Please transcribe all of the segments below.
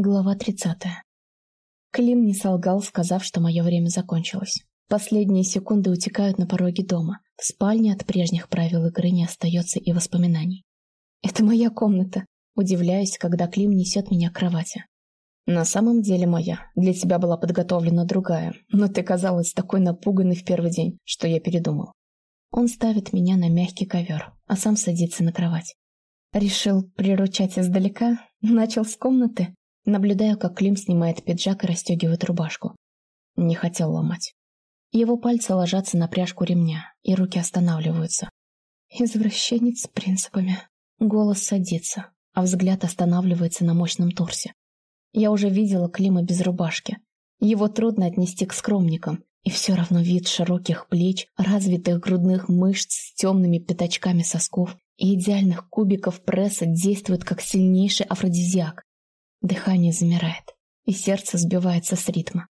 Глава 30. Клим не солгал, сказав, что мое время закончилось. Последние секунды утекают на пороге дома. В спальне от прежних правил игры не остается и воспоминаний. «Это моя комната», удивляюсь, когда Клим несет меня к кровати. «На самом деле моя. Для тебя была подготовлена другая, но ты казалась такой напуганной в первый день, что я передумал». Он ставит меня на мягкий ковер, а сам садится на кровать. Решил приручать издалека? Начал с комнаты? Наблюдаю, как Клим снимает пиджак и расстегивает рубашку. Не хотел ломать. Его пальцы ложатся на пряжку ремня, и руки останавливаются. Извращенец с принципами. Голос садится, а взгляд останавливается на мощном торсе. Я уже видела Клима без рубашки. Его трудно отнести к скромникам, и все равно вид широких плеч, развитых грудных мышц с темными пятачками сосков и идеальных кубиков пресса действует как сильнейший афродизиак. Дыхание замирает, и сердце сбивается с ритма.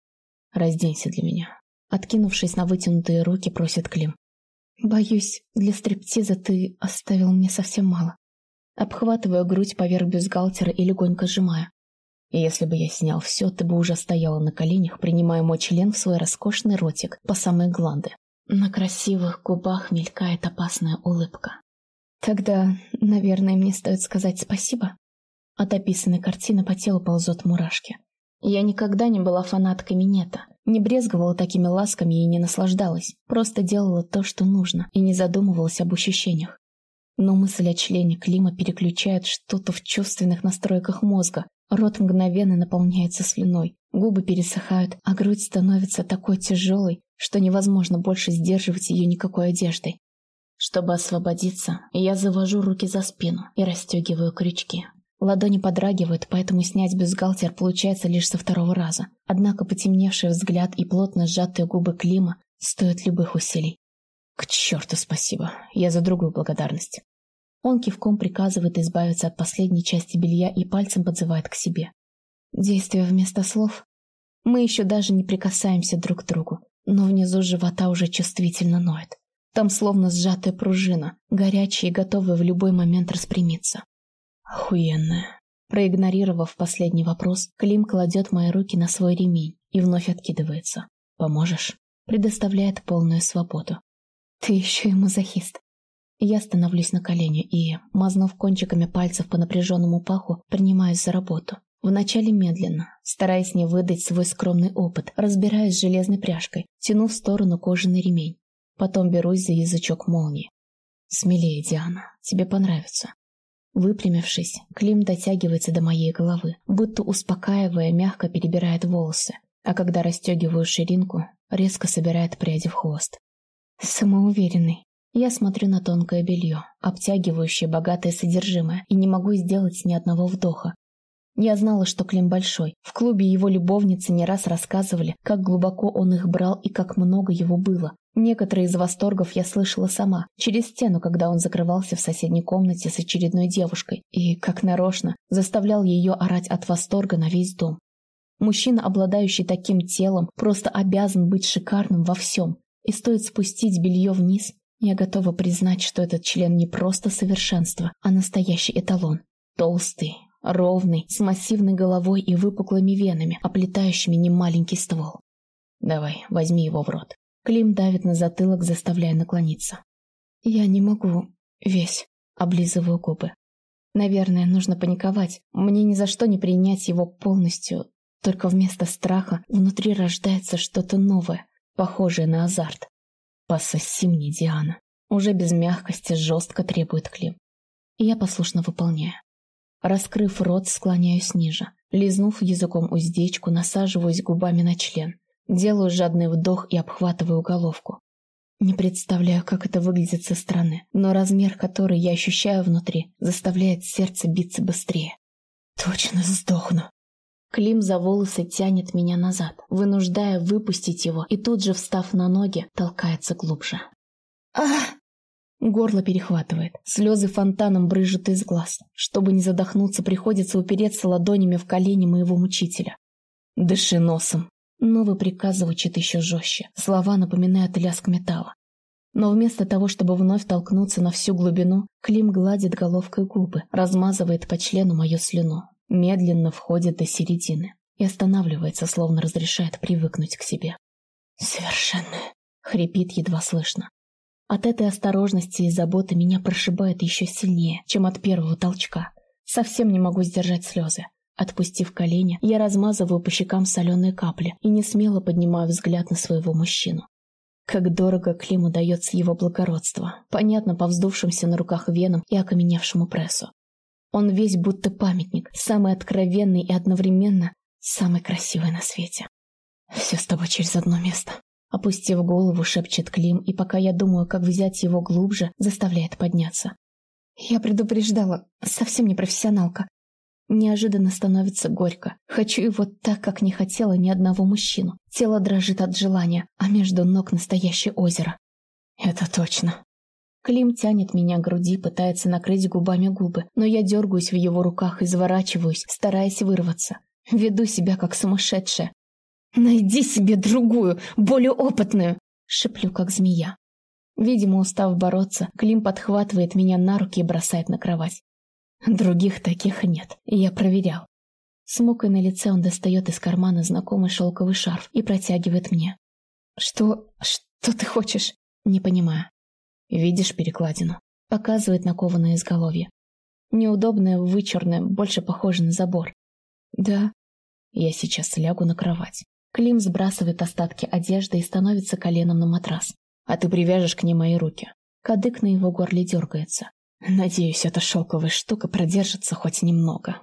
«Разденься для меня». Откинувшись на вытянутые руки, просит Клим. «Боюсь, для стриптиза ты оставил мне совсем мало». Обхватываю грудь поверх бюстгальтера и легонько сжимаю. И если бы я снял все, ты бы уже стояла на коленях, принимая мой член в свой роскошный ротик по самые гланды. На красивых губах мелькает опасная улыбка. Тогда, наверное, мне стоит сказать спасибо. От описанной картины по телу ползут мурашки. Я никогда не была фанаткой минета, не брезговала такими ласками и не наслаждалась, просто делала то, что нужно, и не задумывалась об ощущениях. Но мысль о члене Клима переключает что-то в чувственных настройках мозга, рот мгновенно наполняется слюной, губы пересыхают, а грудь становится такой тяжелой, что невозможно больше сдерживать ее никакой одеждой. Чтобы освободиться, я завожу руки за спину и расстегиваю крючки. Ладони подрагивают, поэтому снять бюстгальтер получается лишь со второго раза. Однако потемневший взгляд и плотно сжатые губы Клима стоят любых усилий. К черту спасибо, я за другую благодарность. Он кивком приказывает избавиться от последней части белья и пальцем подзывает к себе. Действие вместо слов. Мы еще даже не прикасаемся друг к другу, но внизу живота уже чувствительно ноет. Там словно сжатая пружина, горячая и готовая в любой момент распрямиться. Охуенная. Проигнорировав последний вопрос, Клим кладет мои руки на свой ремень и вновь откидывается. «Поможешь?» Предоставляет полную свободу. «Ты еще и мазохист». Я становлюсь на колени и, мазнув кончиками пальцев по напряженному паху, принимаюсь за работу. Вначале медленно, стараясь не выдать свой скромный опыт, разбираюсь с железной пряжкой, тяну в сторону кожаный ремень. Потом берусь за язычок молнии. «Смелее, Диана, тебе понравится». Выпрямившись, Клим дотягивается до моей головы, будто успокаивая, мягко перебирает волосы, а когда расстегиваю ширинку, резко собирает пряди в хвост. Самоуверенный. Я смотрю на тонкое белье, обтягивающее богатое содержимое, и не могу сделать ни одного вдоха. Я знала, что Клим большой. В клубе его любовницы не раз рассказывали, как глубоко он их брал и как много его было. Некоторые из восторгов я слышала сама, через стену, когда он закрывался в соседней комнате с очередной девушкой, и, как нарочно, заставлял ее орать от восторга на весь дом. Мужчина, обладающий таким телом, просто обязан быть шикарным во всем. И стоит спустить белье вниз, я готова признать, что этот член не просто совершенство, а настоящий эталон. Толстый, ровный, с массивной головой и выпуклыми венами, оплетающими немаленький ствол. «Давай, возьми его в рот». Клим давит на затылок, заставляя наклониться. «Я не могу. Весь». Облизываю губы. Наверное, нужно паниковать. Мне ни за что не принять его полностью. Только вместо страха внутри рождается что-то новое, похожее на азарт. «Пососи мне, Диана». Уже без мягкости жестко требует Клим. Я послушно выполняю. Раскрыв рот, склоняюсь ниже. Лизнув языком уздечку, насаживаюсь губами на член. Делаю жадный вдох и обхватываю головку. Не представляю, как это выглядит со стороны, но размер, который я ощущаю внутри, заставляет сердце биться быстрее. Точно сдохну. Клим за волосы тянет меня назад, вынуждая выпустить его, и тут же, встав на ноги, толкается глубже. Ах! Горло перехватывает, слезы фонтаном брызжут из глаз. Чтобы не задохнуться, приходится упереться ладонями в колени моего мучителя. «Дыши носом!» Новый приказ звучит еще жестче. Слова напоминают лязг металла. Но вместо того, чтобы вновь толкнуться на всю глубину, Клим гладит головкой губы, размазывает по члену мою слюну. медленно входит до середины и останавливается, словно разрешает привыкнуть к себе. «Совершенная!» — хрипит едва слышно. От этой осторожности и заботы меня прошибает еще сильнее, чем от первого толчка. Совсем не могу сдержать слезы. Отпустив колени, я размазываю по щекам соленые капли и не смело поднимаю взгляд на своего мужчину. Как дорого Климу дается его благородство, понятно по вздувшимся на руках венам и окаменевшему прессу. Он весь будто памятник, самый откровенный и одновременно самый красивый на свете. «Все с тобой через одно место», Опустив голову, шепчет Клим, и пока я думаю, как взять его глубже, заставляет подняться. Я предупреждала, совсем не профессионалка. Неожиданно становится горько. Хочу его так, как не хотела ни одного мужчину. Тело дрожит от желания, а между ног настоящее озеро. Это точно. Клим тянет меня к груди, пытается накрыть губами губы, но я дергаюсь в его руках и заворачиваюсь, стараясь вырваться. Веду себя как сумасшедшая, «Найди себе другую, более опытную!» — шеплю, как змея. Видимо, устав бороться, Клим подхватывает меня на руки и бросает на кровать. Других таких нет, я проверял. С мукой на лице он достает из кармана знакомый шелковый шарф и протягивает мне. «Что... что ты хочешь?» «Не понимаю». «Видишь перекладину?» Показывает на изголовье. Неудобное, вычурное, больше похоже на забор. «Да». Я сейчас лягу на кровать. Клим сбрасывает остатки одежды и становится коленом на матрас. А ты привяжешь к ней мои руки. Кадык на его горле дергается. Надеюсь, эта шелковая штука продержится хоть немного.